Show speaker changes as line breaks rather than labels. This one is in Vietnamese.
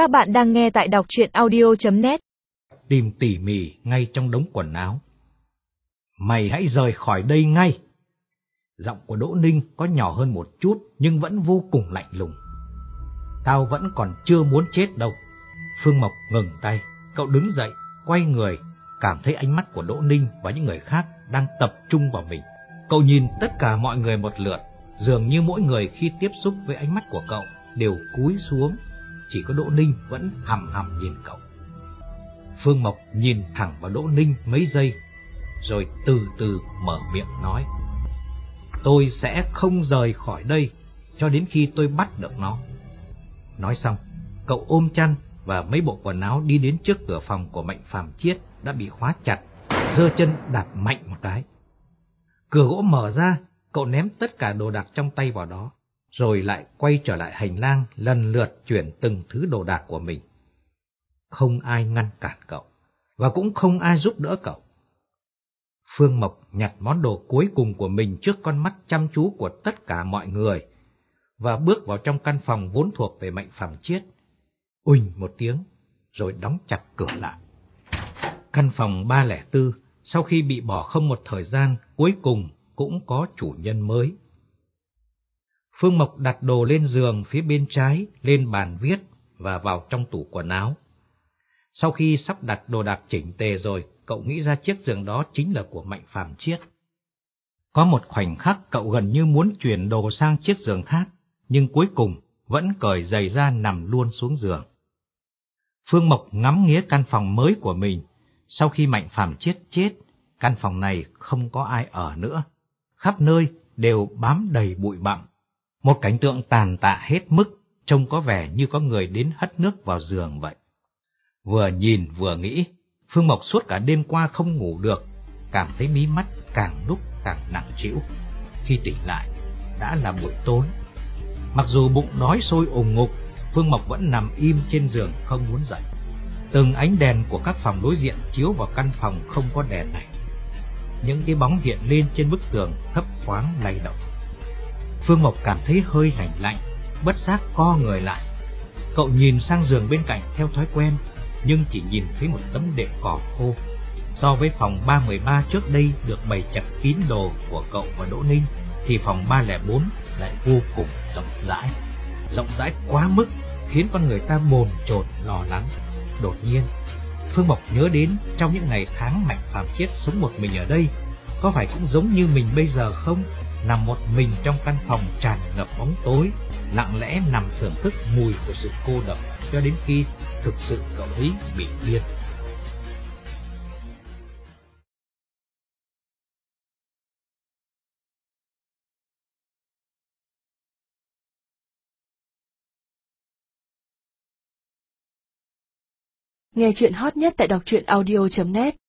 Các bạn đang nghe tại đọc chuyện audio.net
Tìm tỉ mỉ ngay trong đống quần áo. Mày hãy rời khỏi đây ngay. Giọng của Đỗ Ninh có nhỏ hơn một chút nhưng vẫn vô cùng lạnh lùng. Tao vẫn còn chưa muốn chết đâu. Phương Mộc ngừng tay, cậu đứng dậy, quay người, cảm thấy ánh mắt của Đỗ Ninh và những người khác đang tập trung vào mình. Cậu nhìn tất cả mọi người một lượt, dường như mỗi người khi tiếp xúc với ánh mắt của cậu đều cúi xuống, chỉ có Đỗ Ninh vẫn hầm hầm nhìn cậu. Phương Mộc nhìn thẳng vào Đỗ Ninh mấy giây, rồi từ từ mở miệng nói. Tôi sẽ không rời khỏi đây cho đến khi tôi bắt được nó. Nói xong, cậu ôm chăn và mấy bộ quần áo đi đến trước cửa phòng của Mạnh Phàm Chiết đã bị khóa chặt, giơ chân đạp mạnh một cái. Cửa gỗ mở ra, cậu ném tất cả đồ đạc trong tay vào đó, rồi lại quay trở lại hành lang lần lượt chuyển từng thứ đồ đạc của mình. Không ai ngăn cản cậu, và cũng không ai giúp đỡ cậu. Phương Mộc nhặt món đồ cuối cùng của mình trước con mắt chăm chú của tất cả mọi người, và bước vào trong căn phòng vốn thuộc về Mạnh Phàm Chiết. Uỳnh một tiếng, rồi đóng chặt cửa lại. Căn phòng 304 sau khi bị bỏ không một thời gian, cuối cùng cũng có chủ nhân mới. Phương Mộc đặt đồ lên giường phía bên trái, lên bàn viết và vào trong tủ quần áo. Sau khi sắp đặt đồ đạc chỉnh tề rồi, cậu nghĩ ra chiếc giường đó chính là của Mạnh Phàm Chiết. Có một khoảnh khắc cậu gần như muốn chuyển đồ sang chiếc giường khác, nhưng cuối cùng vẫn cởi giày ra nằm luôn xuống giường. Phương Mộc ngắm nghía căn phòng mới của mình, sau khi Mạnh Phàm chết chết, căn phòng này không có ai ở nữa. Khắp nơi đều bám đầy bụi bặm. Một cảnh tượng tàn tạ hết mức, trông có vẻ như có người đến hất nước vào giường vậy. Vừa nhìn vừa nghĩ, Phương Mộc suốt cả đêm qua không ngủ được, cảm thấy mí mắt càng lúc càng nặng trĩu. Khi tỉnh lại, đã là buổi tối. Mặc dù bụng đói sôi ủng ngục, Phương Mộc vẫn nằm im trên giường không muốn dậy. Từng ánh đèn của các phòng đối diện chiếu vào căn phòng không có đèn này. Những cái bóng hiện lên trên bức tường thấp thoáng lay động. Phương Mộc cảm thấy hơi lạnh lạnh, bất giác co người lại. Cậu nhìn sang giường bên cạnh theo thói quen, nhưng chỉ nhìn thấy một tấm đệm cỏ khô. So với phòng 313 trước đây được bày chặt kín đồ của cậu và Đỗ Ninh, thì phòng 304 lại vô cùng rộng rãi. Rộng rãi quá mức khiến con người ta bồn chồn lo lắng. Đột nhiên, Phương Mộc nhớ đến trong những ngày tháng Mạnh Phạm Chiết sống một mình ở đây, có phải cũng giống như mình bây giờ không? Nằm một mình trong căn phòng tràn ngập bóng tối, lặng lẽ nằm thưởng thức mùi của sự cô độc cho đến khi thực sự cậu ấy bị điên.
Nghe chuyện hot nhất tại đọc truyện audio.net